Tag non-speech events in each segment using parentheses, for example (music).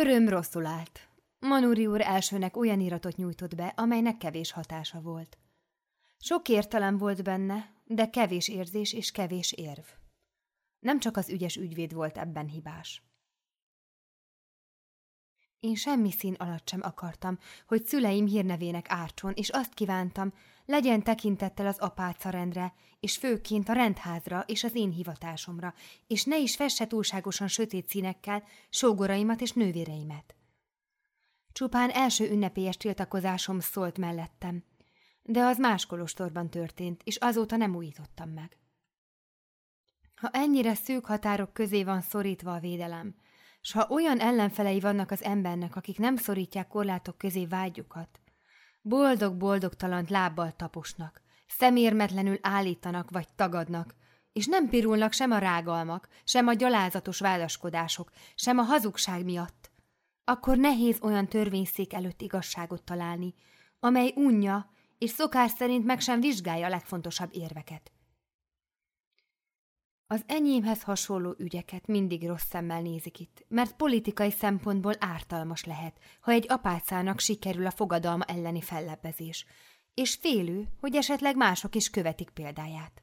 Pöröm rosszul állt. Manuri úr elsőnek olyan iratot nyújtott be, amelynek kevés hatása volt. Sok értelem volt benne, de kevés érzés és kevés érv. Nem csak az ügyes ügyvéd volt ebben hibás. Én semmi szín alatt sem akartam, hogy szüleim hírnevének ártson, és azt kívántam, legyen tekintettel az apácarendre, és főként a rendházra és az én hivatásomra, és ne is fesse túlságosan sötét színekkel sógoraimat és nővéreimet. Csupán első ünnepélyes tiltakozásom szólt mellettem, de az más kolostorban történt, és azóta nem újítottam meg. Ha ennyire szűk határok közé van szorítva a védelem, s ha olyan ellenfelei vannak az embernek, akik nem szorítják korlátok közé vágyukat, boldog-boldogtalant lábbal taposnak, szemérmetlenül állítanak vagy tagadnak, és nem pirulnak sem a rágalmak, sem a gyalázatos vádaskodások, sem a hazugság miatt, akkor nehéz olyan törvényszék előtt igazságot találni, amely unja és szokás szerint meg sem vizsgálja a legfontosabb érveket. Az enyémhez hasonló ügyeket mindig rossz szemmel nézik itt, mert politikai szempontból ártalmas lehet, ha egy apácának sikerül a fogadalma elleni fellebbezés, és félő, hogy esetleg mások is követik példáját.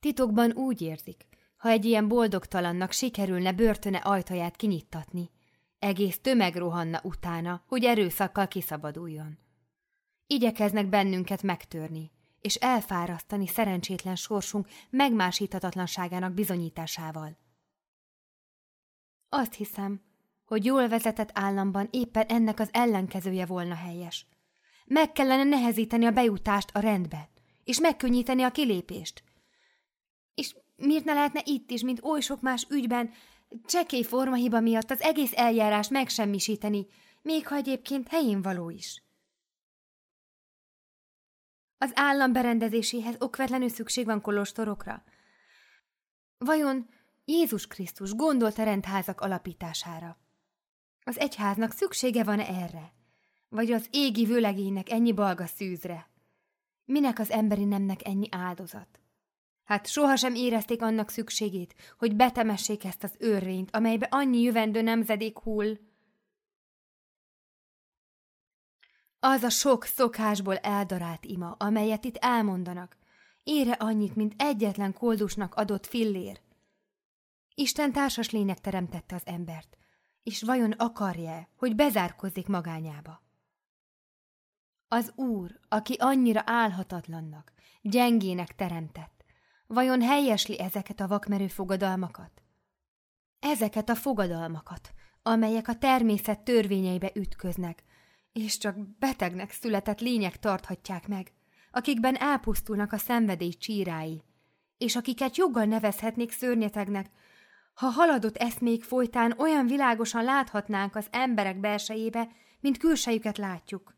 Titokban úgy érzik, ha egy ilyen boldogtalannak sikerülne börtöne ajtaját kinyittatni, egész tömeg rohanna utána, hogy erőszakkal kiszabaduljon. Igyekeznek bennünket megtörni, és elfárasztani szerencsétlen sorsunk megmásíthatatlanságának bizonyításával. Azt hiszem, hogy jól vezetett államban éppen ennek az ellenkezője volna helyes. Meg kellene nehezíteni a bejutást a rendbe, és megkönnyíteni a kilépést. És miért ne lehetne itt is, mint oly sok más ügyben, csekély formahiba miatt az egész eljárás megsemmisíteni, még ha egyébként helyén való is. Az állam berendezéséhez okvetlenül szükség van kolostorokra. Vajon Jézus Krisztus gondolt a rendházak alapítására? Az egyháznak szüksége van erre? Vagy az égi vőlegénynek ennyi balga szűzre? Minek az emberi nemnek ennyi áldozat? Hát sohasem érezték annak szükségét, hogy betemessék ezt az őrvényt, amelybe annyi jövendő nemzedék hull, Az a sok szokásból eldarált ima, amelyet itt elmondanak, ére annyit, mint egyetlen koldusnak adott fillér. Isten társas lények teremtette az embert, és vajon akarja hogy bezárkozzék magányába? Az Úr, aki annyira álhatatlannak, gyengének teremtett, vajon helyesli ezeket a vakmerő fogadalmakat? Ezeket a fogadalmakat, amelyek a természet törvényeibe ütköznek, és csak betegnek született lények tarthatják meg, akikben elpusztulnak a szenvedély csírái, és akiket joggal nevezhetnék szörnyetegnek, ha haladott eszmék folytán olyan világosan láthatnánk az emberek belsejébe, mint külsejüket látjuk.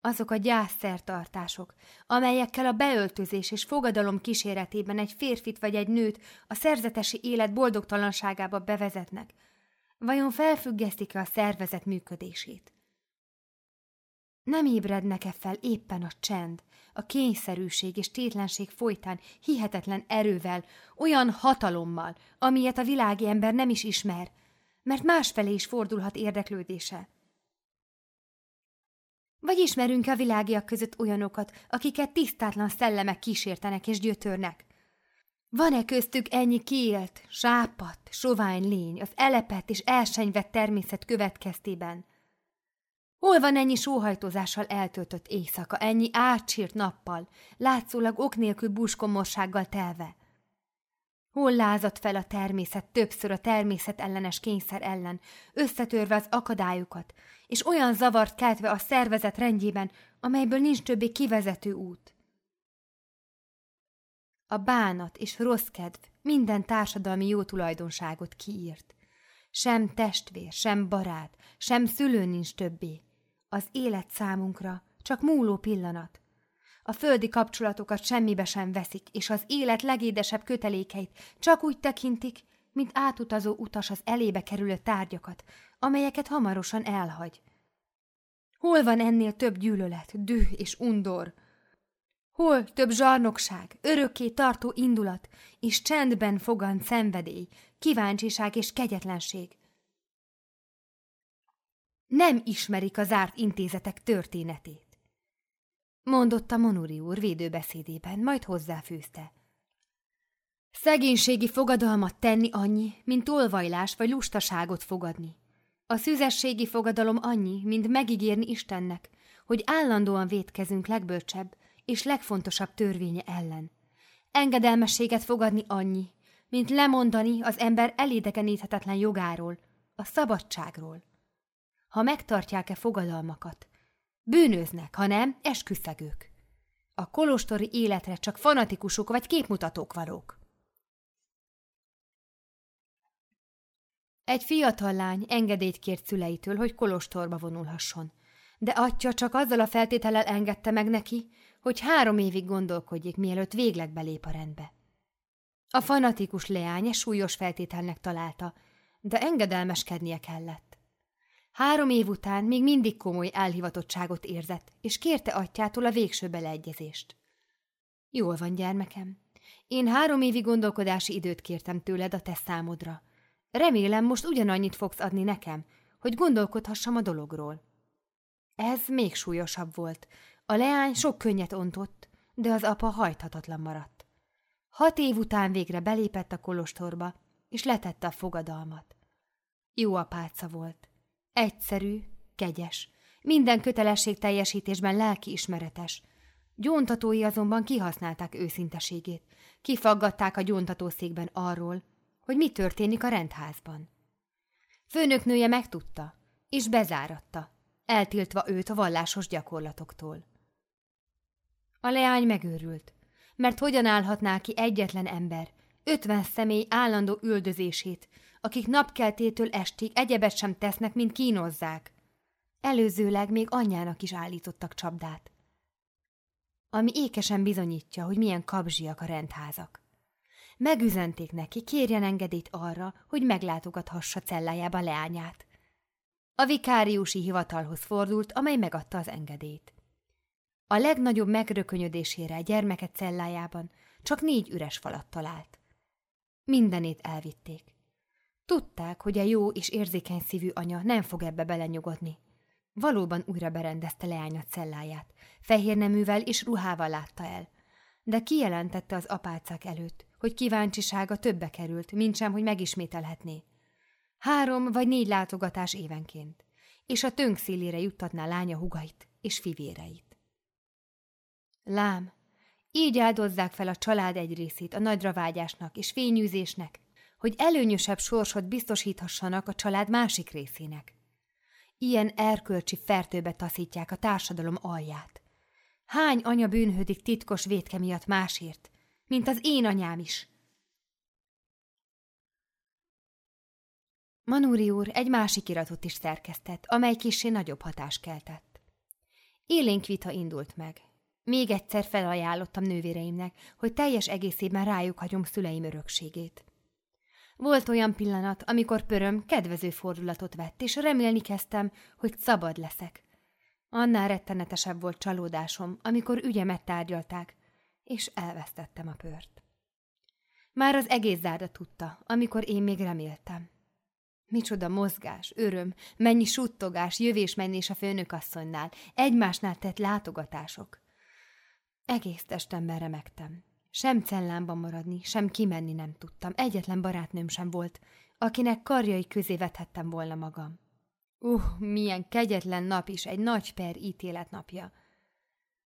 Azok a gyászszertartások, amelyekkel a beöltözés és fogadalom kíséretében egy férfit vagy egy nőt a szerzetesi élet boldogtalanságába bevezetnek, vajon felfüggesztik-e a szervezet működését? Nem ébrednek-e fel éppen a csend, a kényszerűség és tétlenség folytán hihetetlen erővel, olyan hatalommal, amilyet a világi ember nem is ismer, mert másfelé is fordulhat érdeklődése? Vagy ismerünk a világiak között olyanokat, akiket tisztátlan szellemek kísértenek és gyötörnek? Van-e köztük ennyi kiélt, sápat, sovány lény az elepett és elsenyvett természet következtében, Hol van ennyi sóhajtózással eltöltött éjszaka, ennyi átsírt nappal, látszólag ok nélkül búskomorsággal telve? Hol lázadt fel a természet többször a természet ellenes kényszer ellen, összetörve az akadályokat, és olyan zavart keltve a szervezet rendjében, amelyből nincs többé kivezető út? A bánat és rossz kedv minden társadalmi jó tulajdonságot kiírt. Sem testvér, sem barát, sem szülő nincs többé. Az élet számunkra csak múló pillanat. A földi kapcsolatokat semmibe sem veszik, és az élet legédesebb kötelékeit csak úgy tekintik, mint átutazó utas az elébe kerülő tárgyakat, amelyeket hamarosan elhagy. Hol van ennél több gyűlölet, düh és undor? Hol több zsarnokság, örökké tartó indulat, és csendben fogant szenvedély, kíváncsiság és kegyetlenség? Nem ismerik a zárt intézetek történetét. Mondotta Monuri úr védőbeszédében, majd hozzáfűzte. Szegénységi fogadalmat tenni annyi, mint olvajlás vagy lustaságot fogadni. A szüzességi fogadalom annyi, mint megígérni Istennek, hogy állandóan védkezünk legbölcsebb és legfontosabb törvénye ellen. Engedelmességet fogadni annyi, mint lemondani az ember elédegeníthetetlen jogáról, a szabadságról. Ha megtartják-e fogadalmakat, bűnöznek, ha nem, esküszegők. A kolostori életre csak fanatikusok vagy képmutatók valók. Egy fiatal lány engedélyt kért szüleitől, hogy kolostorba vonulhasson, de atya csak azzal a feltétellel engedte meg neki, hogy három évig gondolkodjék, mielőtt végleg belép a rendbe. A fanatikus leány súlyos feltételnek találta, de engedelmeskednie kellett. Három év után még mindig komoly elhivatottságot érzett, és kérte atyától a végső beleegyezést. Jól van, gyermekem. Én három évi gondolkodási időt kértem tőled a te számodra. Remélem, most ugyanannyit fogsz adni nekem, hogy gondolkodhassam a dologról. Ez még súlyosabb volt. A leány sok könnyet ontott, de az apa hajthatatlan maradt. Hat év után végre belépett a kolostorba, és letette a fogadalmat. Jó apáca volt. Egyszerű, kegyes, minden kötelesség teljesítésben lelkiismeretes. Gyóntatói azonban kihasználták őszinteségét, kifaggatták a gyóntatószékben arról, hogy mi történik a rendházban. Főnöknője megtudta, és bezáratta, eltiltva őt a vallásos gyakorlatoktól. A leány megőrült, mert hogyan állhatná ki egyetlen ember, ötven személy állandó üldözését, akik napkeltétől estig egyebet sem tesznek, mint kínozzák. Előzőleg még anyjának is állítottak csapdát. Ami ékesen bizonyítja, hogy milyen kabzsiak a rendházak. Megüzenték neki, kérjen engedélyt arra, hogy meglátogathassa cellájába leányát. A vikáriusi hivatalhoz fordult, amely megadta az engedélyt. A legnagyobb megrökönyödésére a gyermeket cellájában csak négy üres falat talált. Mindenét elvitték. Tudták, hogy a jó és érzékeny szívű anya nem fog ebbe belenyugodni. Valóban újra berendezte leánya celláját, fehér neművel és ruhával látta el, de kijelentette az apácák előtt, hogy kíváncsisága többe került, mint sem, hogy megismételhetné. Három vagy négy látogatás évenként, és a tönk szélére juttatná lánya hugait és fivéreit. Lám, így áldozzák fel a család egy részét a nagyra vágyásnak és fényűzésnek, hogy előnyösebb sorsot biztosíthassanak a család másik részének. Ilyen erkölcsi fertőbe taszítják a társadalom alját. Hány anya bűnhődik titkos vétke miatt másért, mint az én anyám is? Manúri úr egy másik iratot is szerkesztett, amely kissé nagyobb hatás keltett. Élénk vita indult meg. Még egyszer felajánlottam nővéreimnek, hogy teljes egészében rájuk hagyom szüleim örökségét. Volt olyan pillanat, amikor pöröm kedvező fordulatot vett, és remélni kezdtem, hogy szabad leszek. Annál rettenetesebb volt csalódásom, amikor ügyemet tárgyalták, és elvesztettem a pört. Már az egész zárda tudta, amikor én még reméltem. Micsoda mozgás, öröm, mennyi suttogás, jövés-menés a főnökasszonynál, egymásnál tett látogatások. Egész testemben remektem. Sem cellámban maradni, sem kimenni nem tudtam. Egyetlen barátnőm sem volt, akinek karjai közé vethettem volna magam. Uh, milyen kegyetlen nap is, egy nagy per ítélet napja.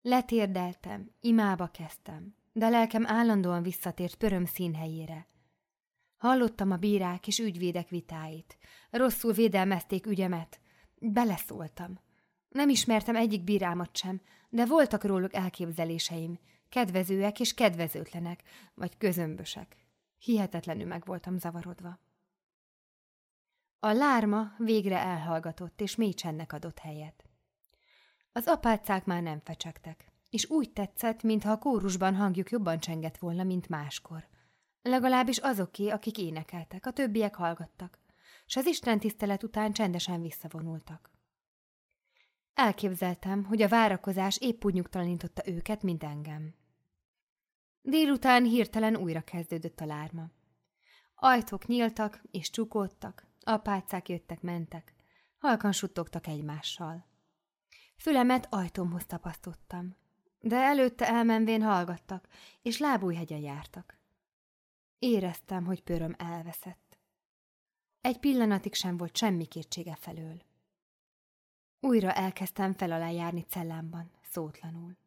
Letérdeltem, imába kezdtem, de lelkem állandóan visszatért pöröm színhelyére. Hallottam a bírák és ügyvédek vitáit. Rosszul védelmezték ügyemet. Beleszóltam. Nem ismertem egyik bírámat sem, de voltak róluk elképzeléseim, kedvezőek és kedvezőtlenek, vagy közömbösek. Hihetetlenül meg voltam zavarodva. A lárma végre elhallgatott, és mély csendnek adott helyet. Az apácák már nem fecsegtek, és úgy tetszett, mintha a kórusban hangjuk jobban csengett volna, mint máskor. Legalábbis azoké, akik énekeltek, a többiek hallgattak, s az Isten tisztelet után csendesen visszavonultak. Elképzeltem, hogy a várakozás épp úgy nyugtalanította őket, mint engem. Délután hirtelen újra kezdődött a lárma. Ajtók nyíltak és csukódtak, apácák jöttek-mentek. Halkan suttogtak egymással. Fülemet ajtómhoz tapasztottam, de előtte elmenvén hallgattak, és lábújhegyen jártak. Éreztem, hogy pöröm elveszett. Egy pillanatig sem volt semmi kétsége felől. Újra elkezdtem fel alá járni cellámban, szótlanul.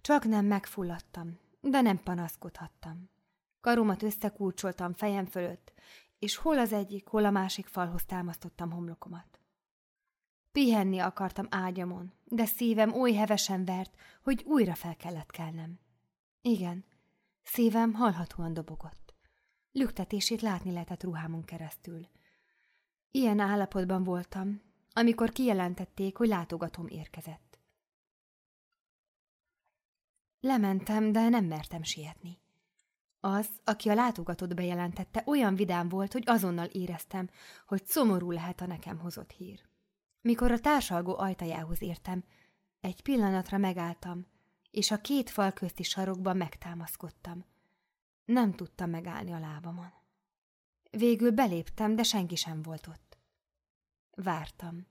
Csak nem megfulladtam, de nem panaszkodhattam. Karomat összekulcsoltam fejem fölött, és hol az egyik, hol a másik falhoz támasztottam homlokomat. Pihenni akartam ágyamon, de szívem oly hevesen vert, hogy újra fel kellett kelnem. Igen, szívem hallhatóan dobogott. Lüktetését látni lehetett ruhámon keresztül. Ilyen állapotban voltam, amikor kijelentették, hogy látogatom érkezett. Lementem, de nem mertem sietni. Az, aki a látogatót bejelentette, olyan vidám volt, hogy azonnal éreztem, hogy szomorú lehet a nekem hozott hír. Mikor a társalgó ajtajához értem, egy pillanatra megálltam, és a két fal közti sarokban megtámaszkodtam. Nem tudtam megállni a lábamon. Végül beléptem, de senki sem volt ott. Vártam.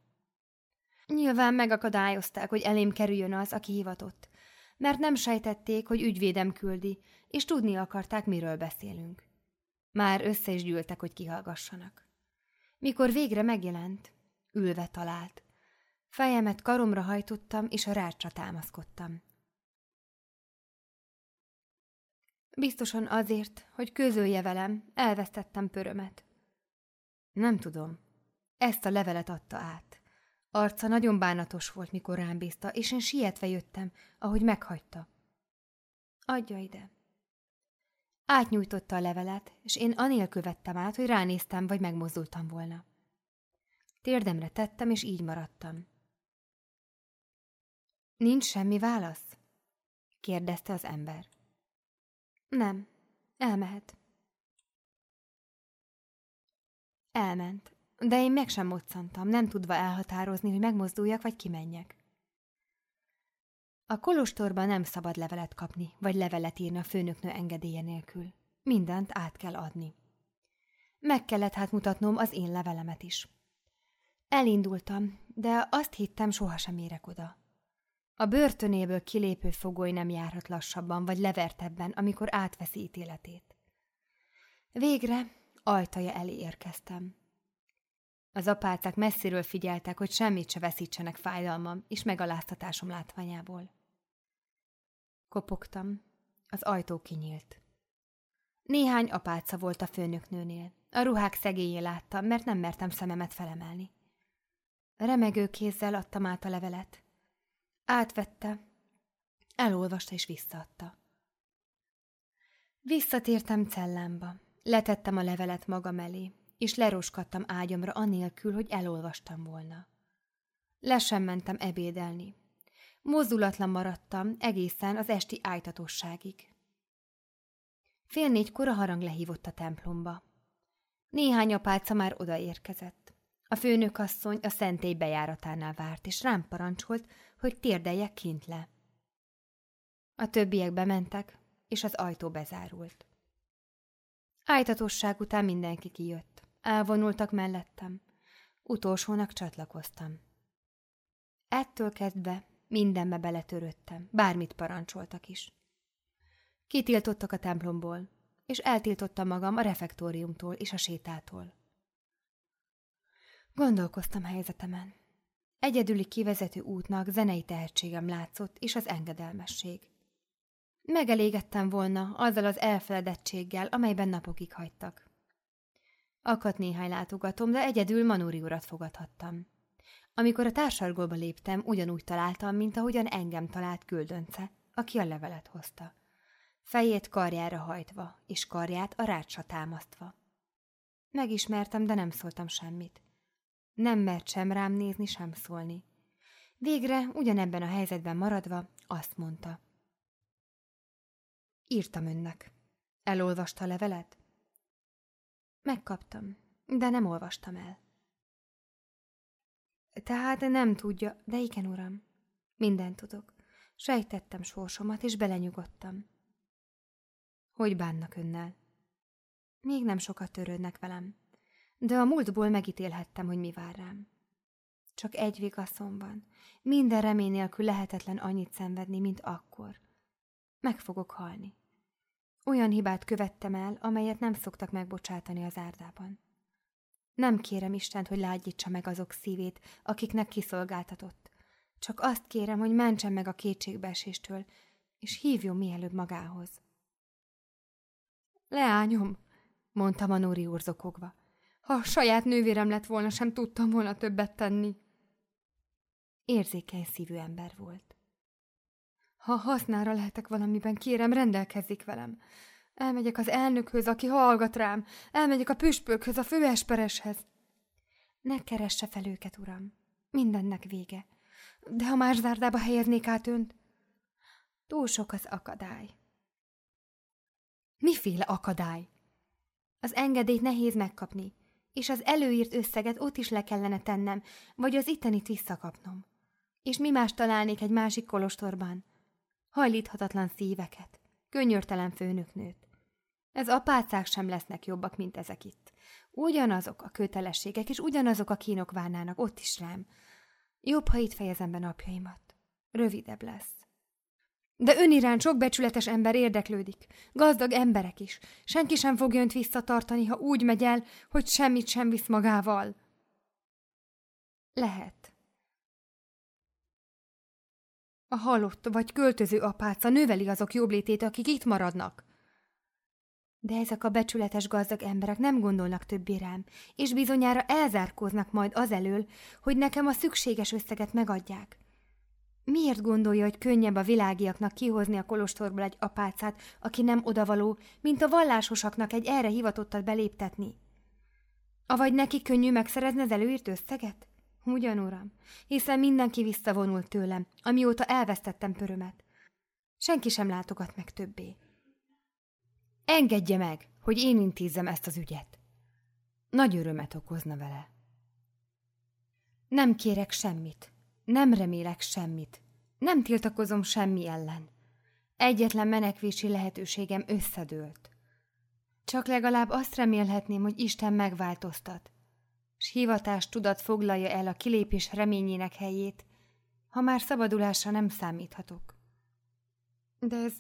Nyilván megakadályozták, hogy elém kerüljön az, aki hivatott, mert nem sejtették, hogy ügyvédem küldi, és tudni akarták, miről beszélünk. Már össze is gyűltek, hogy kihallgassanak. Mikor végre megjelent, ülve talált. Fejemet karomra hajtottam, és a rácsra támaszkodtam. Biztosan azért, hogy közölje velem, elvesztettem pörömet. Nem tudom. Ezt a levelet adta át. Arca nagyon bánatos volt, mikor rám bízta, és én sietve jöttem, ahogy meghagyta. Adja ide. Átnyújtotta a levelet, és én anélkül vettem át, hogy ránéztem, vagy megmozdultam volna. Térdemre tettem, és így maradtam. Nincs semmi válasz? kérdezte az ember. Nem, elmehet. Elment, de én meg sem moccantam, nem tudva elhatározni, hogy megmozduljak, vagy kimenjek. A kolostorban nem szabad levelet kapni, vagy levelet írni a főnöknő engedélye nélkül. Mindent át kell adni. Meg kellett hát mutatnom az én levelemet is. Elindultam, de azt hittem, sohasem érek oda. A börtönéből kilépő fogoly nem járhat lassabban vagy levertebben, amikor átveszi ítéletét. Végre ajtaja elé érkeztem. Az apácák messziről figyeltek, hogy semmit se veszítsenek fájdalmam és megaláztatásom látványából. Kopogtam. Az ajtó kinyílt. Néhány apáca volt a főnöknőnél. A ruhák szegélyé láttam, mert nem mertem szememet felemelni. Remegő kézzel adtam át a levelet. Átvette, elolvasta és visszaadta. Visszatértem cellámba. Letettem a levelet magam elé, és leroskadtam ágyamra anélkül, hogy elolvastam volna. Le sem mentem ebédelni. Mozdulatlan maradtam egészen az esti ájtatosságig. Fél négykor a harang lehívott a templomba. Néhány apáca már odaérkezett. A főnökasszony a szentély bejáratánál várt, és rám parancsolt, hogy térdeljek kint le. A többiek bementek, és az ajtó bezárult. Ájtatosság után mindenki kijött. Elvonultak mellettem. Utolsónak csatlakoztam. Ettől kezdve mindenbe beletörődtem, bármit parancsoltak is. Kitiltottak a templomból, és eltiltottam magam a refektóriumtól és a sétától. Gondolkoztam helyzetemen. Egyedüli kivezető útnak zenei tehetségem látszott, és az engedelmesség. Megelégettem volna azzal az elfeledettséggel, amelyben napokig hagytak. Akadt néhány látogatom, de egyedül Manúri urat fogadhattam. Amikor a társalgóba léptem, ugyanúgy találtam, mint ahogyan engem talált küldönce, aki a levelet hozta. Fejét karjára hajtva, és karját a rácsa támasztva. Megismertem, de nem szóltam semmit. Nem mert sem rám nézni, sem szólni. Végre, ugyanebben a helyzetben maradva, azt mondta. Írtam önnek. Elolvasta a levelet? Megkaptam, de nem olvastam el. Tehát nem tudja, de igen, uram. Mindent tudok. Sejtettem sorsomat, és belenyugodtam. Hogy bánnak önnel? Még nem sokat törődnek velem de a múltból megítélhettem, hogy mi vár rám. Csak egy vigaszom van. Minden remény nélkül lehetetlen annyit szenvedni, mint akkor. Meg fogok halni. Olyan hibát követtem el, amelyet nem szoktak megbocsátani az árdában. Nem kérem Istent, hogy lágyítsa meg azok szívét, akiknek kiszolgáltatott. Csak azt kérem, hogy mentsen meg a kétségbeeséstől, és hívjon mielőbb magához. Leányom, mondta Manóri urzokogva. Ha a saját nővérem lett volna, sem tudtam volna többet tenni. Érzékeny szívű ember volt. Ha hasznára lehetek valamiben, kérem, rendelkezzik velem. Elmegyek az elnökhöz, aki hallgat rám. Elmegyek a püspökhöz, a főespereshez. Ne keresse fel őket, uram. Mindennek vége. De ha más zárdába helyeznék át önt? Túl sok az akadály. Miféle akadály? Az engedélyt nehéz megkapni, és az előírt összeget ott is le kellene tennem, vagy az ittenit visszakapnom. És mi más találnék egy másik kolostorban? Hajlíthatatlan szíveket, könnyörtelen főnöknőt. Ez apácák sem lesznek jobbak, mint ezek itt. Ugyanazok a kötelességek, és ugyanazok a kínok várnának ott is rám. Jobb, ha itt fejezem be napjaimat. Rövidebb lesz. De ön iránt sok becsületes ember érdeklődik. Gazdag emberek is. Senki sem fogja önt visszatartani, ha úgy megy el, hogy semmit sem visz magával. Lehet. A halott vagy költöző apáca növeli azok jobblétét, akik itt maradnak. De ezek a becsületes gazdag emberek nem gondolnak többé rám, és bizonyára elzárkóznak majd azelől, hogy nekem a szükséges összeget megadják. Miért gondolja, hogy könnyebb a világiaknak kihozni a kolostorból egy apácát, aki nem odavaló, mint a vallásosaknak egy erre hivatottat beléptetni? Avagy neki könnyű megszerezni az előírt összeget? Ugyan, uram, hiszen mindenki visszavonult tőlem, amióta elvesztettem pörömet. Senki sem látogat meg többé. Engedje meg, hogy én intézzem ezt az ügyet. Nagy örömet okozna vele. Nem kérek semmit, nem remélek semmit, nem tiltakozom semmi ellen. Egyetlen menekvési lehetőségem összedőlt. Csak legalább azt remélhetném, hogy Isten megváltoztat, s hivatás tudat foglalja el a kilépés reményének helyét, ha már szabadulásra nem számíthatok. De ez...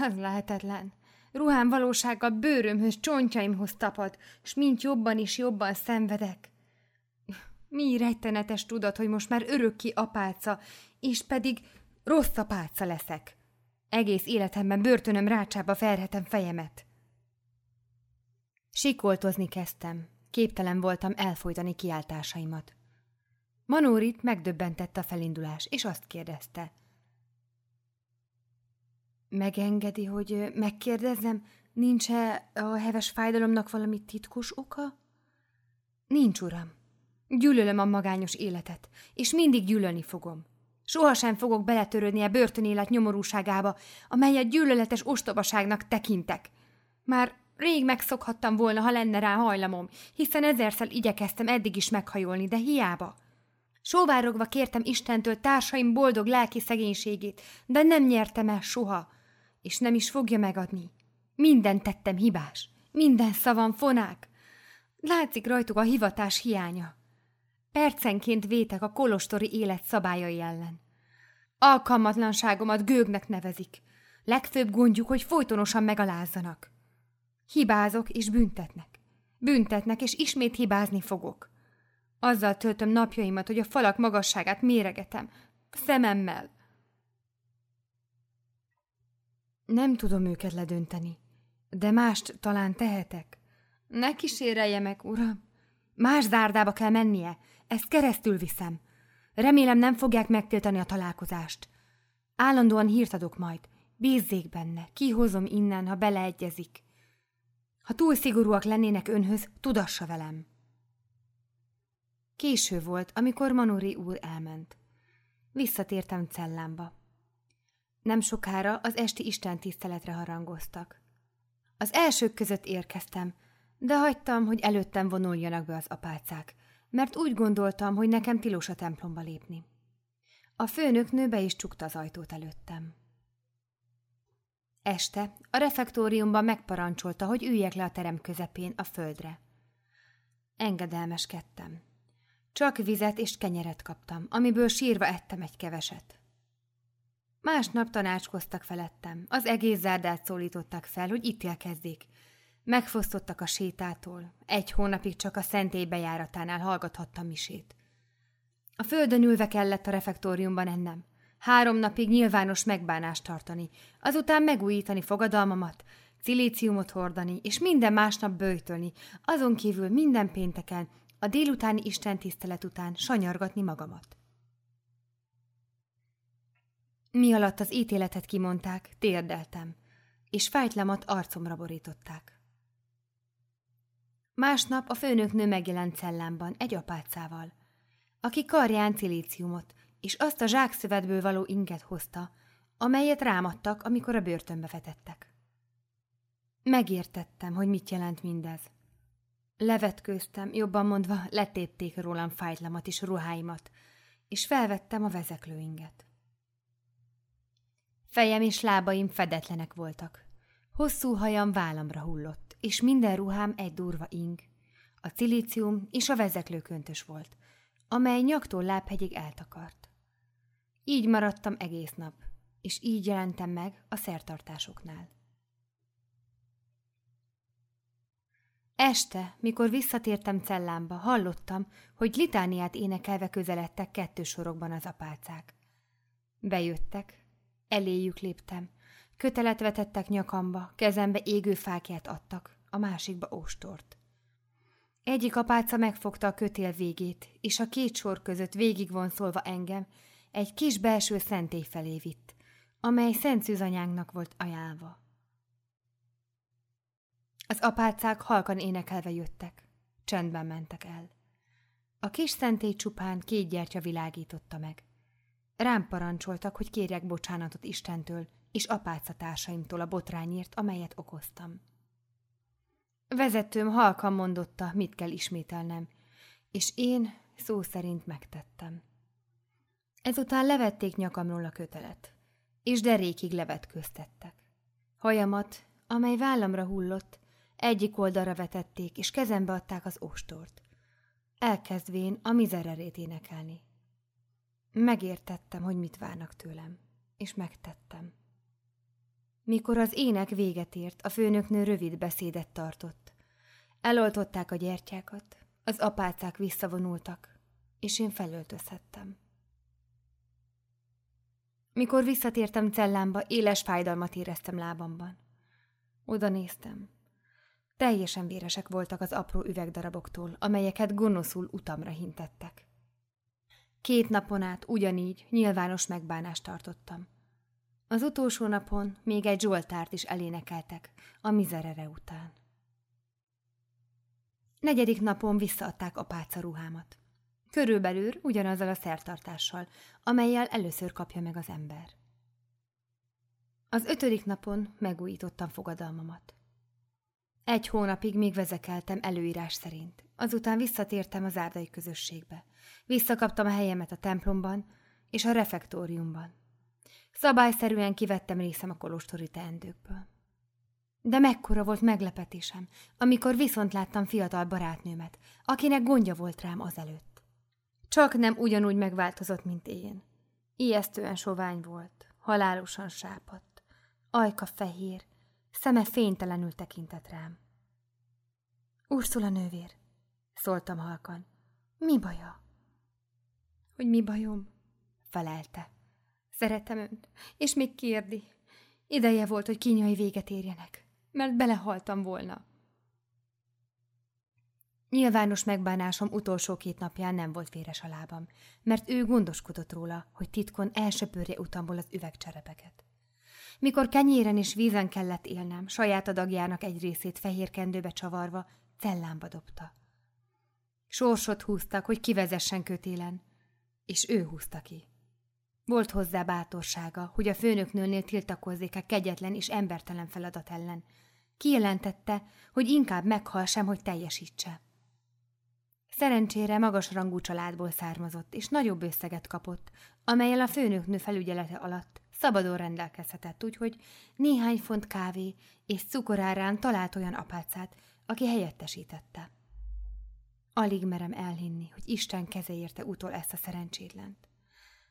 ez lehetetlen. Ruhám valósággal bőrömhöz, csontjaimhoz tapad, s mint jobban is jobban szenvedek. Mi rettenetes tudat, hogy most már örökké apáca, és pedig rossz apáca leszek. Egész életemben börtönöm rácsába felhetem fejemet. Sikoltozni kezdtem. Képtelen voltam elfolytani kiáltásaimat. Manórit megdöbbentett a felindulás, és azt kérdezte. Megengedi, hogy megkérdezzem, nincs-e a heves fájdalomnak valami titkos oka? Nincs, uram. Gyűlölöm a magányos életet, és mindig gyűlölni fogom. Sohasem fogok beletörődni a börtönélet nyomorúságába, amelyet gyűlöletes ostobaságnak tekintek. Már rég megszokhattam volna, ha lenne rá hajlamom, hiszen ezerszer igyekeztem eddig is meghajolni, de hiába. Sóvárogva kértem Istentől társaim boldog lelki szegénységét, de nem nyertem el soha, és nem is fogja megadni. Minden tettem hibás, minden szavam fonák. Látszik rajtuk a hivatás hiánya. Percenként vétek a kolostori élet szabályai ellen. Alkalmatlanságomat gőgnek nevezik. Legfőbb gondjuk, hogy folytonosan megalázzanak. Hibázok és büntetnek. Büntetnek, és ismét hibázni fogok. Azzal töltöm napjaimat, hogy a falak magasságát méregetem, szememmel. Nem tudom őket ledönteni, de mást talán tehetek. Ne kísérelje meg, uram. Más zárdába kell mennie, ezt keresztül viszem. Remélem nem fogják megtiltani a találkozást. Állandóan hírt adok majd. Bízzék benne, kihozom innen, ha beleegyezik. Ha túl szigorúak lennének önhöz, tudassa velem. Késő volt, amikor Manori úr elment. Visszatértem cellámba. Nem sokára az esti Isten tiszteletre harangoztak. Az elsők között érkeztem, de hagytam, hogy előttem vonuljanak be az apácák, mert úgy gondoltam, hogy nekem tilos a templomba lépni. A főnök nő be is csukta az ajtót előttem. Este a refektóriumban megparancsolta, hogy üljek le a terem közepén a földre. Engedelmeskedtem. Csak vizet és kenyeret kaptam, amiből sírva ettem egy keveset. Másnap tanácskoztak felettem, az egész zárdát szólítottak fel, hogy ítélkezzék. Megfosztottak a sétától, egy hónapig csak a szentély bejáratánál hallgathattam misét. A földön ülve kellett a refektóriumban ennem. Három napig nyilvános megbánást tartani, azután megújítani fogadalmamat, szilíciumot hordani, és minden másnap bőjtölni, azon kívül minden pénteken, a délutáni istentisztelet után sanyargatni magamat. Mi alatt az ítéletet kimondták, térdeltem, és fájtlamat arcomra borították. Másnap a főnöknő megjelent cellámban egy apácával, aki karján cilíciumot és azt a zsákszövetből való inget hozta, amelyet rámadtak, amikor a börtönbe vetettek. Megértettem, hogy mit jelent mindez. Levetkőztem, jobban mondva letépték rólam fájtlamat és ruháimat, és felvettem a vezeklőinget. Fejem és lábaim fedetlenek voltak. Hosszú hajam vállamra hullott, és minden ruhám egy durva ing. A cilícium és a vezeklőköntös volt, amely nyaktól lábhegyig eltakart. Így maradtam egész nap, és így jelentem meg a szertartásoknál. Este, mikor visszatértem cellámba, hallottam, hogy litániát énekelve közeledtek kettő sorokban az apácák. Bejöttek, eléjük léptem, kötelet vetettek nyakamba, kezembe égő fákját adtak, a másikba óstort. Egyik apáca megfogta a kötél végét, és a két sor között végigvonszolva engem egy kis belső szentély felé vitt, amely Szent Szűzanyánknak volt ajánlva. Az apácák halkan énekelve jöttek, csendben mentek el. A kis szentély csupán két gyertya világította meg. Rám parancsoltak, hogy kérjek bocsánatot Istentől és apácatársaimtól a botrányért, amelyet okoztam. Vezetőm halkan mondotta, mit kell ismételnem, és én szó szerint megtettem. Ezután levették nyakamról a kötelet, és derékig levetköztettek. Hajamat, amely vállamra hullott, egyik oldalra vetették, és kezembe adták az ostort. Elkezdvén a mizererét énekelni. Megértettem, hogy mit várnak tőlem, és megtettem. Mikor az ének véget ért, a főnöknő rövid beszédet tartott. Eloltották a gyertyákat, az apácák visszavonultak, és én felöltözhettem. Mikor visszatértem cellámba, éles fájdalmat éreztem lábamban. Oda néztem. Teljesen véresek voltak az apró üvegdaraboktól, amelyeket gonoszul utamra hintettek. Két napon át ugyanígy nyilvános megbánást tartottam. Az utolsó napon még egy zsoltárt is elénekeltek, a mizerere után. Negyedik napon visszaadták apáca ruhámat. Körülbelül ugyanazzal a szertartással, amelyel először kapja meg az ember. Az ötödik napon megújítottam fogadalmamat. Egy hónapig még vezekeltem előírás szerint. Azután visszatértem az árdai közösségbe. Visszakaptam a helyemet a templomban és a refektóriumban. Szabályszerűen kivettem részem a kolostori teendőkből. De mekkora volt meglepetésem, amikor viszont láttam fiatal barátnőmet, akinek gondja volt rám azelőtt. Csak nem ugyanúgy megváltozott, mint én. Ijesztően sovány volt, halálosan sápadt, ajka fehér, szeme fénytelenül tekintett rám. Ursula nővér, szóltam halkan. Mi baja? Hogy mi bajom? Felelte. Szeretem önt, és még kérdi. Ideje volt, hogy kínjai véget érjenek, mert belehaltam volna. Nyilvános megbánásom utolsó két napján nem volt véres a lábam, mert ő gondoskodott róla, hogy titkon elsöpörje utamból az üvegcserepeket. Mikor kenyéren és vízen kellett élnem, saját adagjának egy részét fehér kendőbe csavarva, cellámba dobta. Sorsot húztak, hogy kivezessen kötélen, és ő húzta ki. Volt hozzá bátorsága, hogy a főnöknőnél tiltakozzék a kegyetlen és embertelen feladat ellen. Kijelentette, hogy inkább meghal sem, hogy teljesítse. Szerencsére magas rangú családból származott, és nagyobb összeget kapott, amelyel a főnöknő felügyelete alatt szabadon rendelkezhetett, úgyhogy néhány font kávé és cukorárán talált olyan apácát, aki helyettesítette. Alig merem elhinni, hogy Isten keze érte utol ezt a szerencsétlent.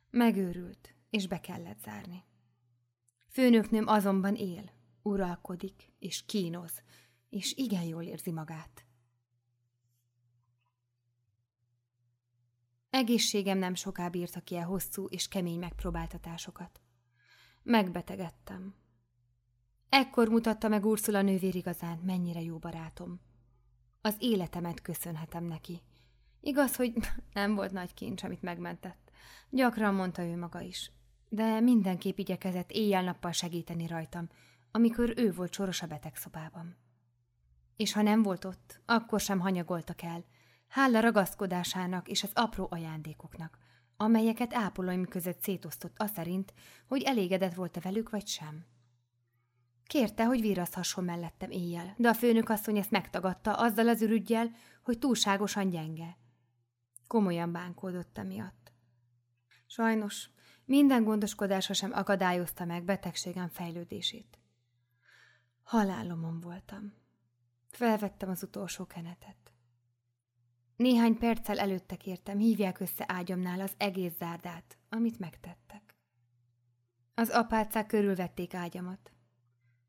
Megőrült, és be kellett zárni. Főnöknőm azonban él, uralkodik, és kínoz, és igen jól érzi magát. Egészségem nem soká bírta ki a hosszú és kemény megpróbáltatásokat. Megbetegedtem. Ekkor mutatta meg Ursula nővér igazán, mennyire jó barátom. Az életemet köszönhetem neki. Igaz, hogy (laughs) nem volt nagy kincs, amit megmentett. Gyakran mondta ő maga is. De mindenképp igyekezett éjjel-nappal segíteni rajtam, amikor ő volt soros a betegszobában. És ha nem volt ott, akkor sem hanyagoltak el, hála ragaszkodásának és az apró ajándékoknak, amelyeket ápolóim között szétosztott a szerint, hogy elégedett volt-e velük vagy sem. Kérte, hogy viraszhasson mellettem éjjel, de a főnök asszony ezt megtagadta azzal az ürügyjel, hogy túlságosan gyenge. Komolyan bánkódott emiatt. Sajnos minden gondoskodása sem akadályozta meg betegségem fejlődését. Halálomon voltam. Felvettem az utolsó kenetet. Néhány perccel előtte kértem, hívják össze ágyamnál az egész zárdát, amit megtettek. Az apácák körülvették ágyamat.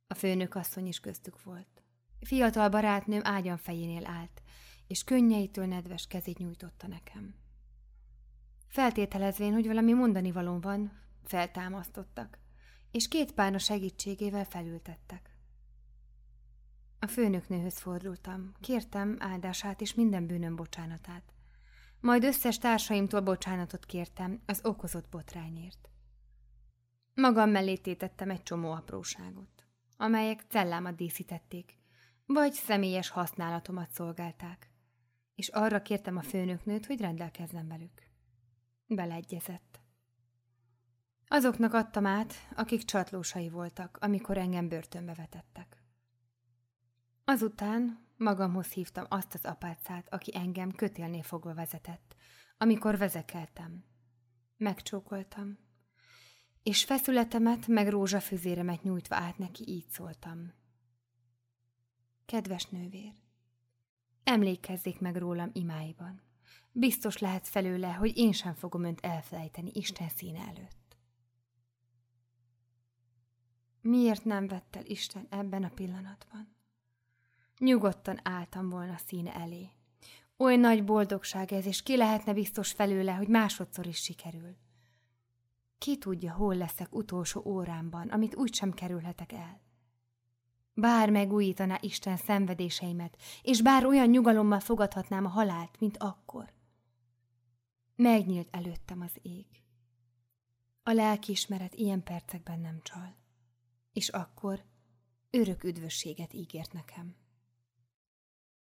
A főnök asszony is köztük volt. Fiatal barátnőm ágyam fejénél állt, és könnyeitől nedves kezét nyújtotta nekem. Feltételezvén, hogy valami mondani valóm van, feltámasztottak, és két párna segítségével felültettek. A főnöknőhöz fordultam, kértem áldását és minden bűnöm bocsánatát. Majd összes társaimtól bocsánatot kértem az okozott botrányért. Magam mellé tétettem egy csomó apróságot, amelyek cellámat díszítették, vagy személyes használatomat szolgálták, és arra kértem a főnöknőt, hogy rendelkezzen velük. Beleegyezett. Azoknak adtam át, akik csatlósai voltak, amikor engem börtönbe vetettek. Azután magamhoz hívtam azt az apácát, aki engem kötélnél fogva vezetett, amikor vezekeltem. Megcsókoltam, és feszületemet meg rózsafüzéremet nyújtva át neki így szóltam. Kedves nővér, emlékezzék meg rólam imáiban. Biztos lehet felőle, hogy én sem fogom önt elfelejteni Isten színe előtt. Miért nem vett el Isten ebben a pillanatban? Nyugodtan álltam volna színe elé. Oly nagy boldogság ez, és ki lehetne biztos felőle, hogy másodszor is sikerül. Ki tudja, hol leszek utolsó órámban, amit úgysem kerülhetek el. Bár megújítaná Isten szenvedéseimet, és bár olyan nyugalommal fogadhatnám a halált, mint akkor. Megnyílt előttem az ég. A lelkiismeret ilyen percekben nem csal. És akkor örök üdvösséget ígért nekem.